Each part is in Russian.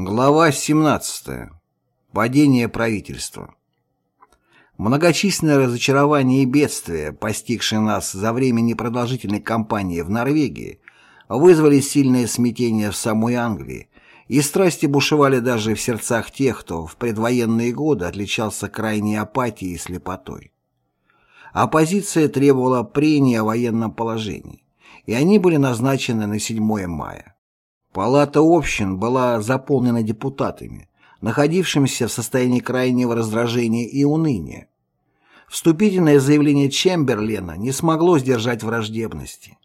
Глава 17. Падение правительства. Многочисленные разочарования и бедствия, постигшие нас за время непродолжительной кампании в Норвегии, вызвали сильное смятение в самой Англии, и страсти бушевали даже в сердцах тех, кто в предвоенные годы отличался крайней апатией и слепотой. Оппозиция требовала прения о военном положении, и они были назначены на 7 мая. Палата общин была заполнена депутатами, находившимися в состоянии крайнего раздражения и уныния. Вступительное заявление Чемберлена не смогло сдержать враждебности.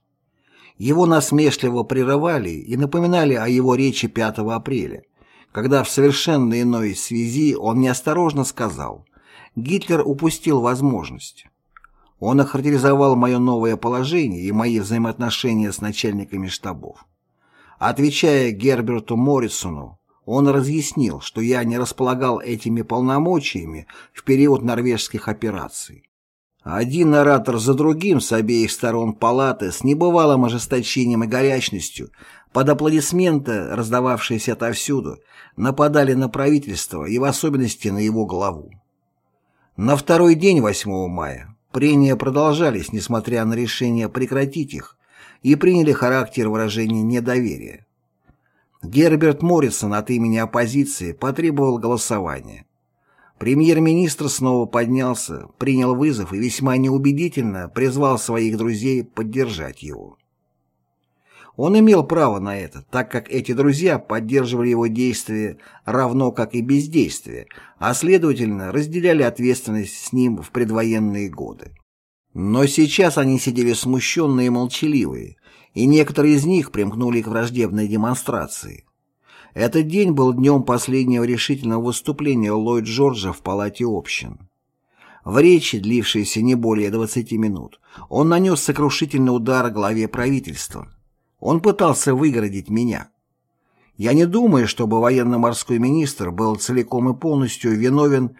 Его насмешливо прерывали и напоминали о его речи 5 апреля, когда в совершенно иной связи он неосторожно сказал «Гитлер упустил возможность». Он охарактеризовал мое новое положение и мои взаимоотношения с начальниками штабов. Отвечая Герберту Моррисону, он разъяснил, что я не располагал этими полномочиями в период норвежских операций. Один оратор за другим с обеих сторон палаты с небывалым ожесточением и горячностью, под аплодисменты, раздававшиеся отовсюду, нападали на правительство и в особенности на его главу. На второй день 8 мая прения продолжались, несмотря на решение прекратить их, и приняли характер выражения недоверия. Герберт Моррисон от имени оппозиции потребовал голосования. Премьер-министр снова поднялся, принял вызов и весьма неубедительно призвал своих друзей поддержать его. Он имел право на это, так как эти друзья поддерживали его действия равно как и бездействие, а следовательно разделяли ответственность с ним в предвоенные годы. Но сейчас они сидели смущенные и молчаливые, и некоторые из них примкнули к враждебной демонстрации. Этот день был днем последнего решительного выступления Ллойд Джорджа в Палате общин. В речи, длившейся не более 20 минут, он нанес сокрушительный удар главе правительства. Он пытался выгородить меня. Я не думаю, чтобы военно-морской министр был целиком и полностью виновен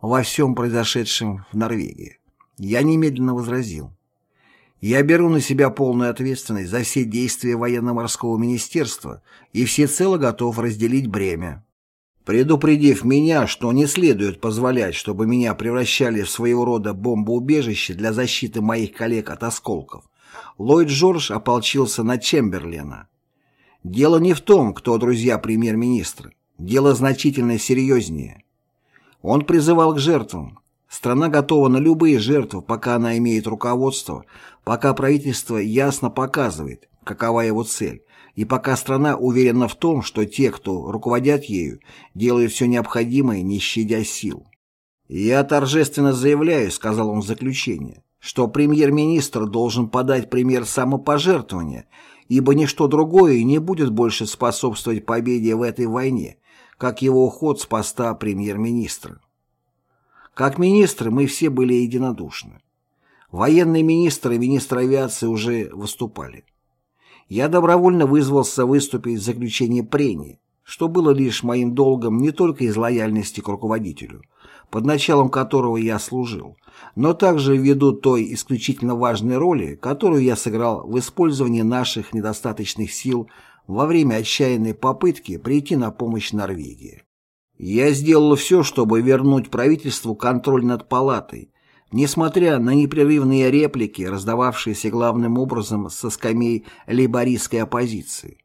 во всем произошедшем в Норвегии. Я немедленно возразил. Я беру на себя полную ответственность за все действия военно-морского министерства и всецело готов разделить бремя. Предупредив меня, что не следует позволять, чтобы меня превращали в своего рода бомбоубежище для защиты моих коллег от осколков, Ллойд Джордж ополчился на Чемберлена. Дело не в том, кто друзья премьер-министра. Дело значительно серьезнее. Он призывал к жертвам, Страна готова на любые жертвы, пока она имеет руководство, пока правительство ясно показывает, какова его цель, и пока страна уверена в том, что те, кто руководят ею, делают все необходимое, не щадя сил. «Я торжественно заявляю», — сказал он в заключение, что премьер-министр должен подать пример самопожертвования, ибо ничто другое не будет больше способствовать победе в этой войне, как его уход с поста премьер-министра. Как министры мы все были единодушны. Военный министр и министр авиации уже выступали. Я добровольно вызвался выступить в заключении прения, что было лишь моим долгом не только из лояльности к руководителю, под началом которого я служил, но также ввиду той исключительно важной роли, которую я сыграл в использовании наших недостаточных сил во время отчаянной попытки прийти на помощь Норвегии. Я сделал все, чтобы вернуть правительству контроль над палатой, несмотря на непрерывные реплики, раздававшиеся главным образом со скамей лейбористской оппозиции.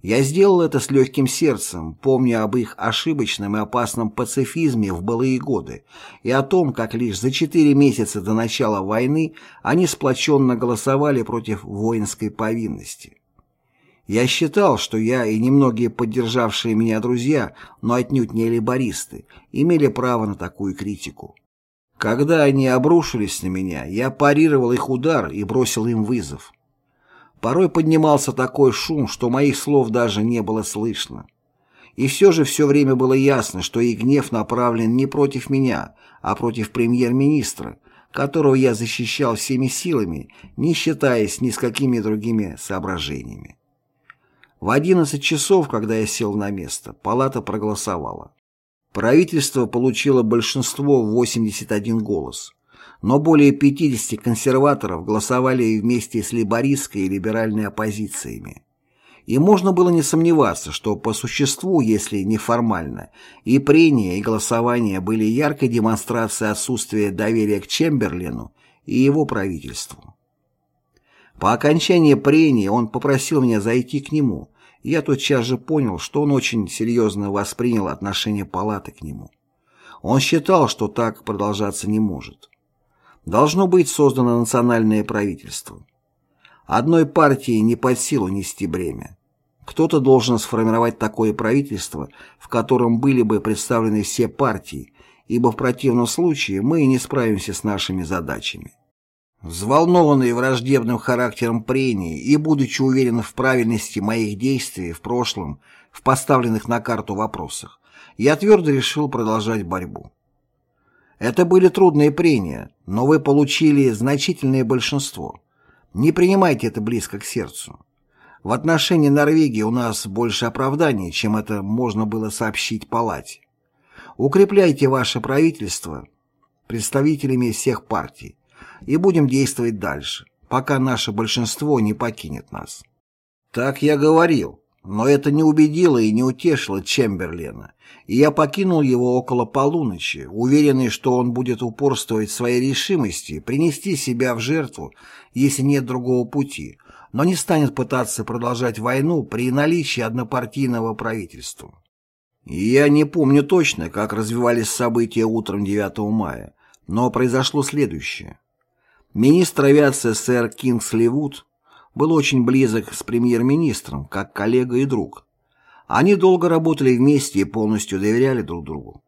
Я сделал это с легким сердцем, помня об их ошибочном и опасном пацифизме в былые годы и о том, как лишь за четыре месяца до начала войны они сплоченно голосовали против воинской повинности. Я считал, что я и немногие поддержавшие меня друзья, но отнюдь не либористы, имели право на такую критику. Когда они обрушились на меня, я парировал их удар и бросил им вызов. Порой поднимался такой шум, что моих слов даже не было слышно. И все же все время было ясно, что их гнев направлен не против меня, а против премьер-министра, которого я защищал всеми силами, не считаясь ни с какими другими соображениями. В 11 часов, когда я сел на место, палата проголосовала. Правительство получило большинство в 81 голос, но более 50 консерваторов голосовали вместе с лейбористской и либеральной оппозициями. И можно было не сомневаться, что по существу, если не формально, и прения, и голосования были яркой демонстрацией отсутствия доверия к Чемберлену и его правительству. По окончании прений он попросил меня зайти к нему, я тотчас же понял, что он очень серьезно воспринял отношение палаты к нему. Он считал, что так продолжаться не может. Должно быть создано национальное правительство. Одной партии не под силу нести бремя. Кто-то должен сформировать такое правительство, в котором были бы представлены все партии, ибо в противном случае мы не справимся с нашими задачами. Взволнованный враждебным характером прений и будучи уверен в правильности моих действий в прошлом, в поставленных на карту вопросах, я твердо решил продолжать борьбу. Это были трудные прения, но вы получили значительное большинство. Не принимайте это близко к сердцу. В отношении Норвегии у нас больше оправданий, чем это можно было сообщить палате. Укрепляйте ваше правительство представителями всех партий, и будем действовать дальше, пока наше большинство не покинет нас. Так я говорил, но это не убедило и не утешило Чемберлена, и я покинул его около полуночи, уверенный, что он будет упорствовать в своей решимости принести себя в жертву, если нет другого пути, но не станет пытаться продолжать войну при наличии однопартийного правительства. я не помню точно, как развивались события утром 9 мая, но произошло следующее. Министр авиации сэр Кингсли Вуд был очень близок с премьер-министром, как коллега и друг. Они долго работали вместе и полностью доверяли друг другу.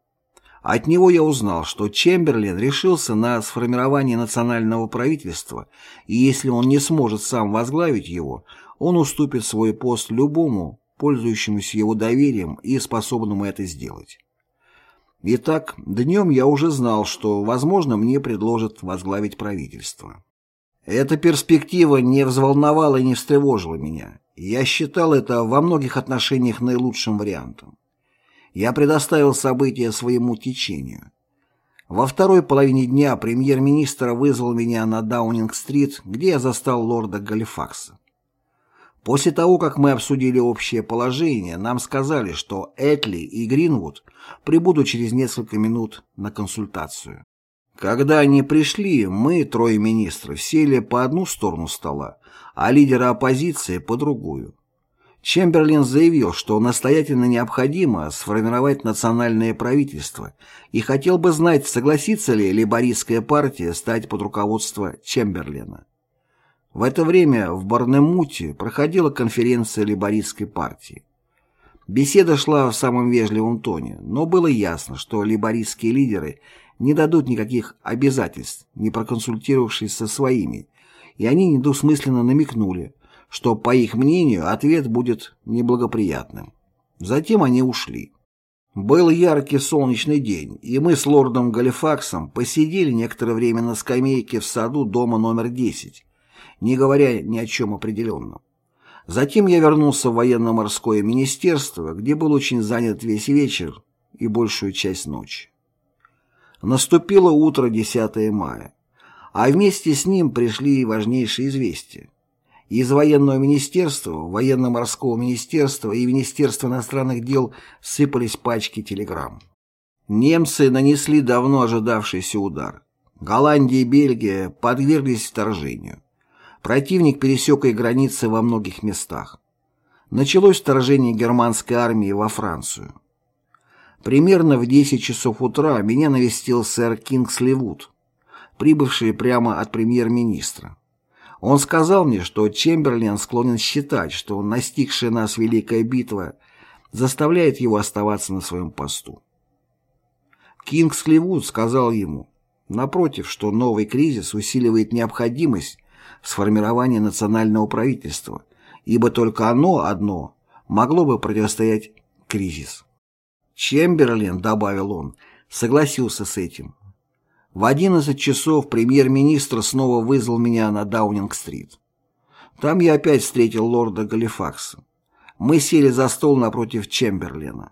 От него я узнал, что Чемберлен решился на сформирование национального правительства, и если он не сможет сам возглавить его, он уступит свой пост любому, пользующемуся его доверием и способному это сделать. Итак, днем я уже знал, что, возможно, мне предложат возглавить правительство. Эта перспектива не взволновала и не встревожила меня. Я считал это во многих отношениях наилучшим вариантом. Я предоставил события своему течению. Во второй половине дня премьер-министр вызвал меня на Даунинг-стрит, где я застал лорда Галифакса. После того, как мы обсудили общее положение, нам сказали, что Этли и Гринвуд прибудут через несколько минут на консультацию. Когда они пришли, мы, трое министров, сели по одну сторону стола, а лидеры оппозиции по другую. Чемберлин заявил, что настоятельно необходимо сформировать национальное правительство и хотел бы знать, согласится ли лейбористская партия стать под руководство Чемберлина. В это время в Барнемуте проходила конференция лейбористской партии. Беседа шла в самом вежливом тоне, но было ясно, что лейбористские лидеры не дадут никаких обязательств, не проконсультировавшись со своими, и они недвусмысленно намекнули, что, по их мнению, ответ будет неблагоприятным. Затем они ушли. Был яркий солнечный день, и мы с лордом Галифаксом посидели некоторое время на скамейке в саду дома номер 10, не говоря ни о чем определенном. Затем я вернулся в военно-морское министерство, где был очень занят весь вечер и большую часть ночи. Наступило утро 10 мая, а вместе с ним пришли и важнейшие известия. Из военного министерства, военно-морского министерства и Министерства иностранных дел сыпались пачки телеграмм. Немцы нанесли давно ожидавшийся удар. Голландия и Бельгия подверглись вторжению. Противник пересек и границы во многих местах. Началось вторжение германской армии во Францию. Примерно в 10 часов утра меня навестил сэр Кингсли Вуд, прибывший прямо от премьер-министра. Он сказал мне, что Чемберлен склонен считать, что настигшая нас Великая битва заставляет его оставаться на своем посту. Кингсли Вуд сказал ему, напротив, что новый кризис усиливает необходимость сформирования национального правительства, ибо только оно одно могло бы противостоять кризис. Чемберлен, добавил он, согласился с этим. В 11 часов премьер-министр снова вызвал меня на Даунинг-стрит. Там я опять встретил лорда Галифакса. Мы сели за стол напротив Чемберлена.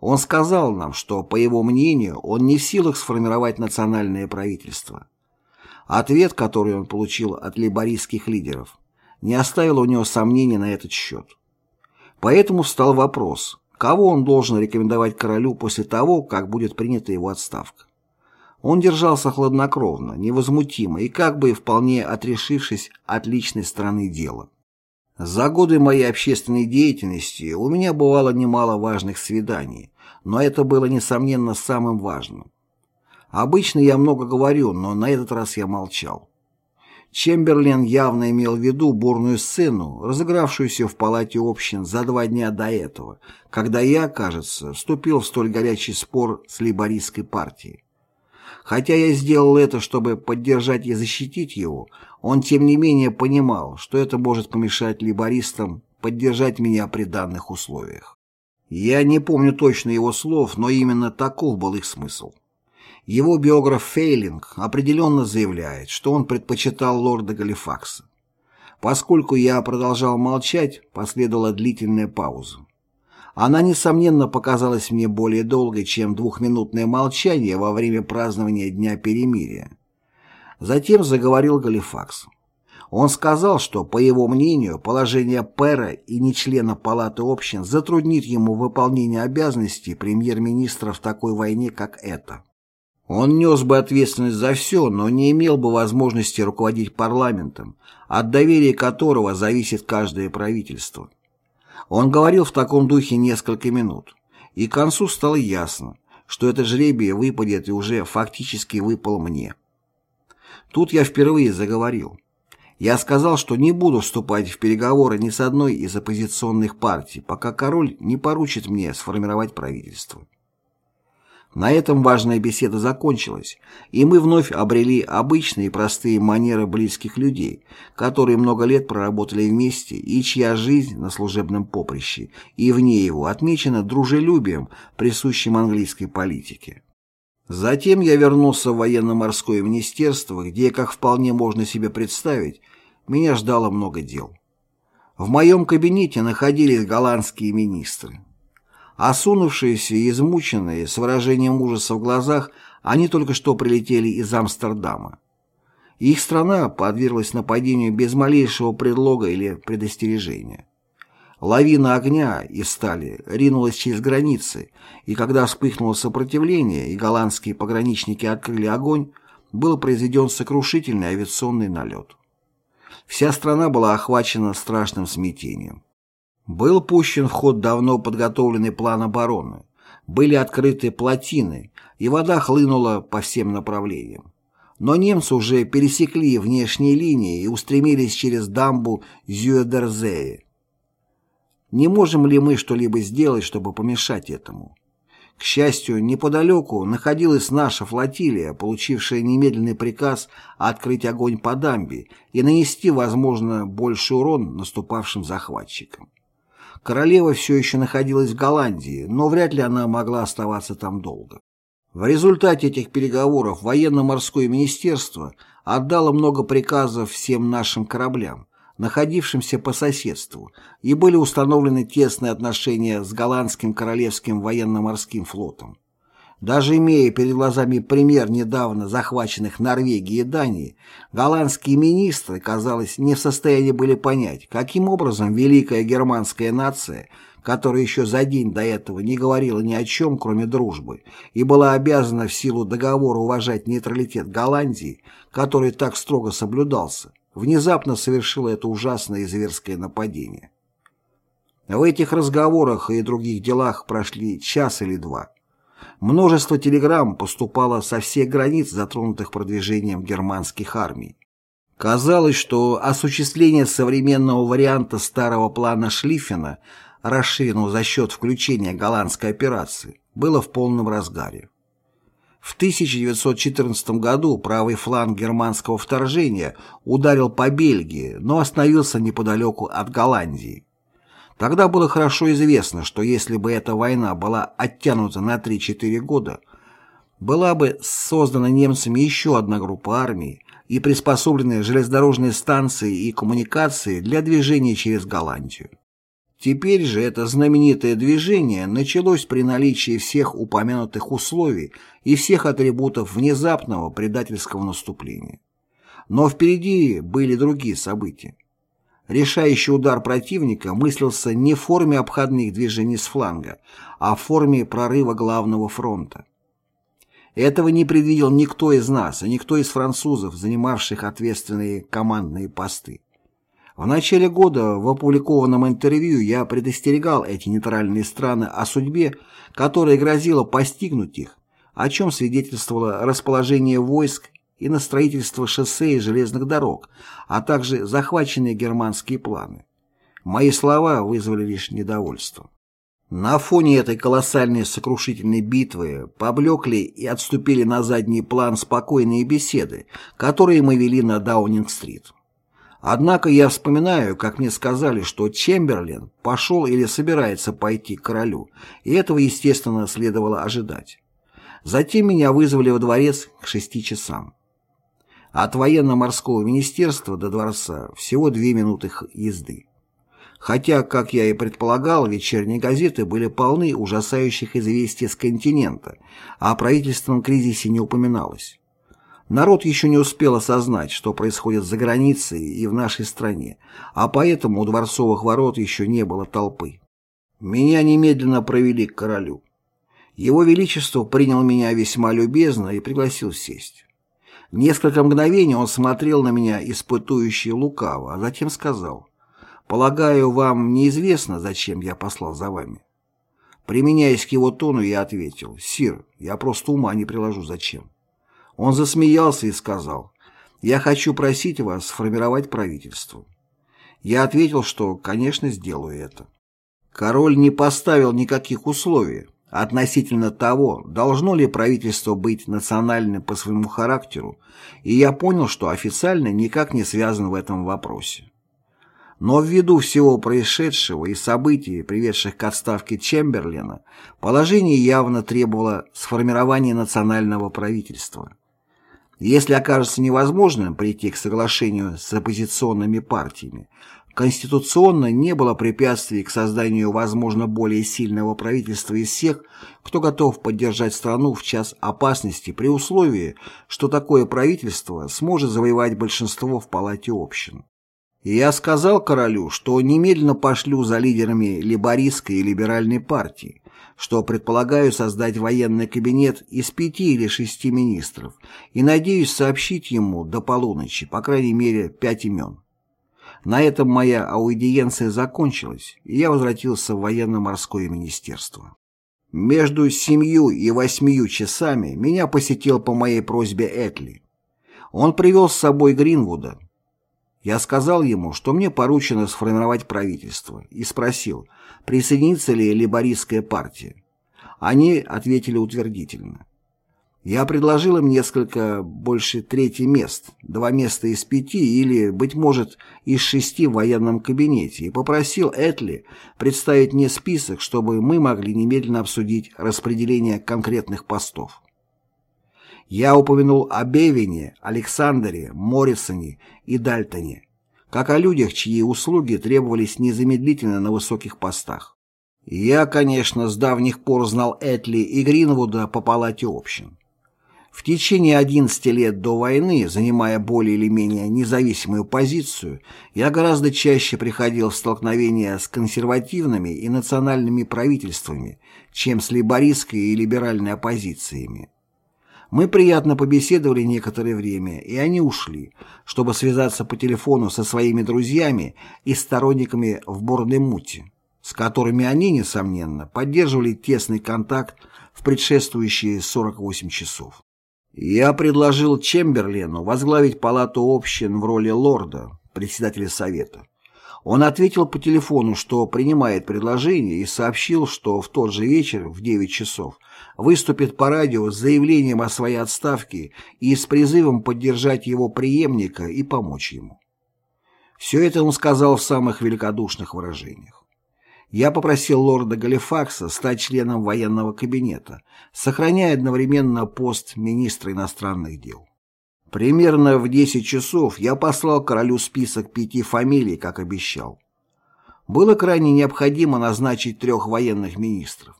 Он сказал нам, что, по его мнению, он не в силах сформировать национальное правительство. Ответ, который он получил от лейбористских лидеров, не оставил у него сомнений на этот счет. Поэтому встал вопрос, кого он должен рекомендовать королю после того, как будет принята его отставка. Он держался хладнокровно, невозмутимо и как бы вполне отрешившись от личной стороны дела. За годы моей общественной деятельности у меня бывало немало важных свиданий, но это было, несомненно, самым важным. Обычно я много говорю, но на этот раз я молчал. Чемберлен явно имел в виду бурную сцену, разыгравшуюся в палате общин за два дня до этого, когда я, кажется, вступил в столь горячий спор с лейбористской партией. Хотя я сделал это, чтобы поддержать и защитить его, он тем не менее понимал, что это может помешать лейбористам поддержать меня при данных условиях. Я не помню точно его слов, но именно таков был их смысл. Его биограф Фейлинг определенно заявляет, что он предпочитал лорда Галифакса. Поскольку я продолжал молчать, последовала длительная пауза. Она, несомненно, показалась мне более долгой, чем двухминутное молчание во время празднования Дня Перемирия. Затем заговорил Галифакс. Он сказал, что, по его мнению, положение Пэра и нечлена Палаты общин затруднит ему выполнение обязанностей премьер-министра в такой войне, как эта. Он нес бы ответственность за все, но не имел бы возможности руководить парламентом, от доверия которого зависит каждое правительство. Он говорил в таком духе несколько минут, и к концу стало ясно, что это жребие выпадет и уже фактически выпал мне. Тут я впервые заговорил. Я сказал, что не буду вступать в переговоры ни с одной из оппозиционных партий, пока король не поручит мне сформировать правительство. На этом важная беседа закончилась, и мы вновь обрели обычные простые манеры близких людей, которые много лет проработали вместе и чья жизнь на служебном поприще и вне его отмечена дружелюбием, присущим английской политике. Затем я вернулся в военно-морское министерство, где, как вполне можно себе представить, меня ждало много дел. В моем кабинете находились голландские министры. Осунувшиеся и измученные, с выражением ужаса в глазах, они только что прилетели из Амстердама. Их страна подверглась нападению без малейшего предлога или предостережения. Лавина огня и стали ринулась через границы, и когда вспыхнуло сопротивление и голландские пограничники открыли огонь, был произведен сокрушительный авиационный налет. Вся страна была охвачена страшным смятением. Был пущен в ход давно подготовленный план обороны, были открыты плотины, и вода хлынула по всем направлениям. Но немцы уже пересекли внешние линии и устремились через дамбу Зюэдерзее. Не можем ли мы что-либо сделать, чтобы помешать этому? К счастью, неподалеку находилась наша флотилия, получившая немедленный приказ открыть огонь по дамбе и нанести, возможно, больший урон наступавшим захватчикам. Королева все еще находилась в Голландии, но вряд ли она могла оставаться там долго. В результате этих переговоров военно-морское министерство отдало много приказов всем нашим кораблям, находившимся по соседству, и были установлены тесные отношения с голландским королевским военно-морским флотом. Даже имея перед глазами пример недавно захваченных Норвегии и Дании, голландские министры, казалось, не в состоянии были понять, каким образом великая германская нация, которая еще за день до этого не говорила ни о чем, кроме дружбы, и была обязана в силу договора уважать нейтралитет Голландии, который так строго соблюдался, внезапно совершила это ужасное и зверское нападение. В этих разговорах и других делах прошли час или два. Множество телеграмм поступало со всех границ, затронутых продвижением германских армий. Казалось, что осуществление современного варианта старого плана Шлиффена, расширенного за счет включения голландской операции, было в полном разгаре. В 1914 году правый фланг германского вторжения ударил по Бельгии, но остановился неподалеку от Голландии. Тогда было хорошо известно, что если бы эта война была оттянута на 3-4 года, была бы создана немцами еще одна группа армий и приспособленные железнодорожные станции и коммуникации для движения через Голландию. Теперь же это знаменитое движение началось при наличии всех упомянутых условий и всех атрибутов внезапного предательского наступления. Но впереди были другие события. Решающий удар противника мыслился не в форме обходных движений с фланга, а в форме прорыва главного фронта. Этого не предвидел никто из нас, и никто из французов, занимавших ответственные командные посты. В начале года в опубликованном интервью я предостерегал эти нейтральные страны о судьбе, которая грозила постигнуть их, о чем свидетельствовало расположение войск и на строительство шоссе и железных дорог, а также захваченные германские планы. Мои слова вызвали лишь недовольство. На фоне этой колоссальной сокрушительной битвы поблекли и отступили на задний план спокойные беседы, которые мы вели на Даунинг-стрит. Однако я вспоминаю, как мне сказали, что Чемберлен пошел или собирается пойти к королю, и этого, естественно, следовало ожидать. Затем меня вызвали во дворец к шести часам. От военно-морского министерства до дворца всего две минуты езды. Хотя, как я и предполагал, вечерние газеты были полны ужасающих известий с континента, а о правительственном кризисе не упоминалось. Народ еще не успел осознать, что происходит за границей и в нашей стране, а поэтому у дворцовых ворот еще не было толпы. Меня немедленно провели к королю. Его Величество принял меня весьма любезно и пригласил сесть. Несколько мгновений он смотрел на меня, испытующий лукаво, а затем сказал, «Полагаю, вам неизвестно, зачем я послал за вами?» Применяясь к его тону, я ответил, «Сир, я просто ума не приложу, зачем?» Он засмеялся и сказал, «Я хочу просить вас сформировать правительство». Я ответил, что, конечно, сделаю это. Король не поставил никаких условий, относительно того, должно ли правительство быть национальным по своему характеру, и я понял, что официально никак не связан в этом вопросе. Но ввиду всего происшедшего и событий, приведших к отставке Чемберлина, положение явно требовало сформирования национального правительства. Если окажется невозможным прийти к соглашению с оппозиционными партиями, Конституционно не было препятствий к созданию, возможно, более сильного правительства из всех, кто готов поддержать страну в час опасности при условии, что такое правительство сможет завоевать большинство в Палате общин. И я сказал королю, что немедленно пошлю за лидерами либористской и либеральной партии, что предполагаю создать военный кабинет из пяти или шести министров и надеюсь сообщить ему до полуночи, по крайней мере, пять имен. На этом моя аудиенция закончилась, и я возвратился в военно-морское министерство. Между семью и восьмию часами меня посетил по моей просьбе Этли. Он привел с собой Гринвуда. Я сказал ему, что мне поручено сформировать правительство, и спросил, присоединится ли лейбористская партия. Они ответили утвердительно. Я предложил им несколько больше трети мест, два места из пяти или, быть может, из шести в военном кабинете и попросил Этли представить мне список, чтобы мы могли немедленно обсудить распределение конкретных постов. Я упомянул о Бевине, Александре, Моррисоне и Дальтоне, как о людях, чьи услуги требовались незамедлительно на высоких постах. Я, конечно, с давних пор знал Этли и Гринвуда по палате общин. В течение 11 лет до войны, занимая более или менее независимую позицию, я гораздо чаще приходил в столкновения с консервативными и национальными правительствами, чем с либористской и либеральной оппозициями. Мы приятно побеседовали некоторое время, и они ушли, чтобы связаться по телефону со своими друзьями и сторонниками в Бордемуте, с которыми они, несомненно, поддерживали тесный контакт в предшествующие 48 часов. Я предложил Чемберлену возглавить палату общин в роли лорда, председателя совета. Он ответил по телефону, что принимает предложение и сообщил, что в тот же вечер в 9 часов выступит по радио с заявлением о своей отставке и с призывом поддержать его преемника и помочь ему. Все это он сказал в самых великодушных выражениях я попросил лорда Галифакса стать членом военного кабинета, сохраняя одновременно пост министра иностранных дел. Примерно в 10 часов я послал королю список пяти фамилий, как обещал. Было крайне необходимо назначить трех военных министров.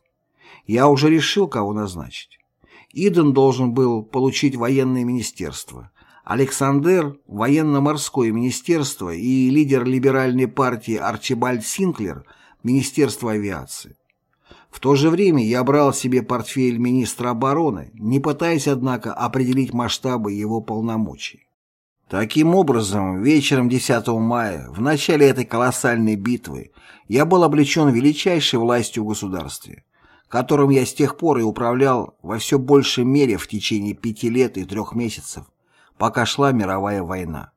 Я уже решил, кого назначить. Иден должен был получить военное министерство, Александр, военно-морское министерство и лидер либеральной партии Арчибальд Синклер, Министерство авиации. В то же время я брал себе портфель министра обороны, не пытаясь, однако, определить масштабы его полномочий. Таким образом, вечером 10 мая, в начале этой колоссальной битвы, я был облечен величайшей властью в государстве, которым я с тех пор и управлял во все большей мере в течение пяти лет и трех месяцев, пока шла мировая война.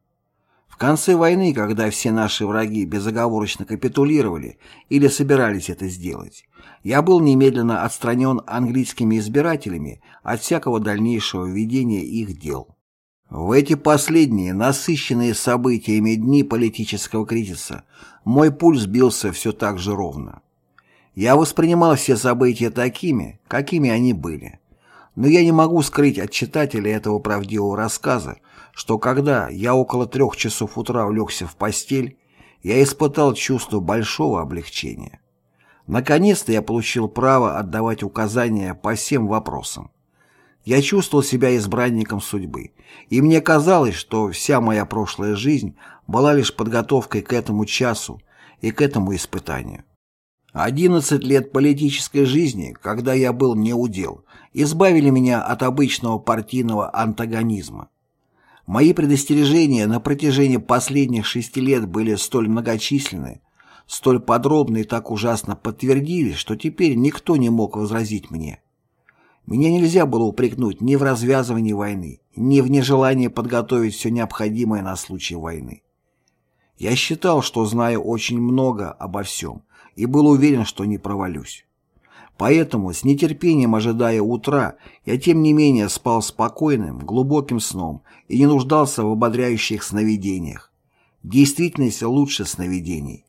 Конце войны, когда все наши враги безоговорочно капитулировали или собирались это сделать, я был немедленно отстранен английскими избирателями от всякого дальнейшего ведения их дел. В эти последние, насыщенные событиями дни политического кризиса, мой пульс бился все так же ровно. Я воспринимал все события такими, какими они были. Но я не могу скрыть от читателя этого правдивого рассказа, что когда я около трех часов утра улегся в постель, я испытал чувство большого облегчения. Наконец-то я получил право отдавать указания по всем вопросам. Я чувствовал себя избранником судьбы, и мне казалось, что вся моя прошлая жизнь была лишь подготовкой к этому часу и к этому испытанию. Одиннадцать лет политической жизни, когда я был неудел, избавили меня от обычного партийного антагонизма. Мои предостережения на протяжении последних шести лет были столь многочисленны, столь подробно и так ужасно подтвердились, что теперь никто не мог возразить мне. Меня нельзя было упрекнуть ни в развязывании войны, ни в нежелании подготовить все необходимое на случай войны. Я считал, что знаю очень много обо всем, и был уверен, что не провалюсь. Поэтому, с нетерпением ожидая утра, я тем не менее спал спокойным, глубоким сном и не нуждался в ободряющих сновидениях. Действительность лучше сновидений.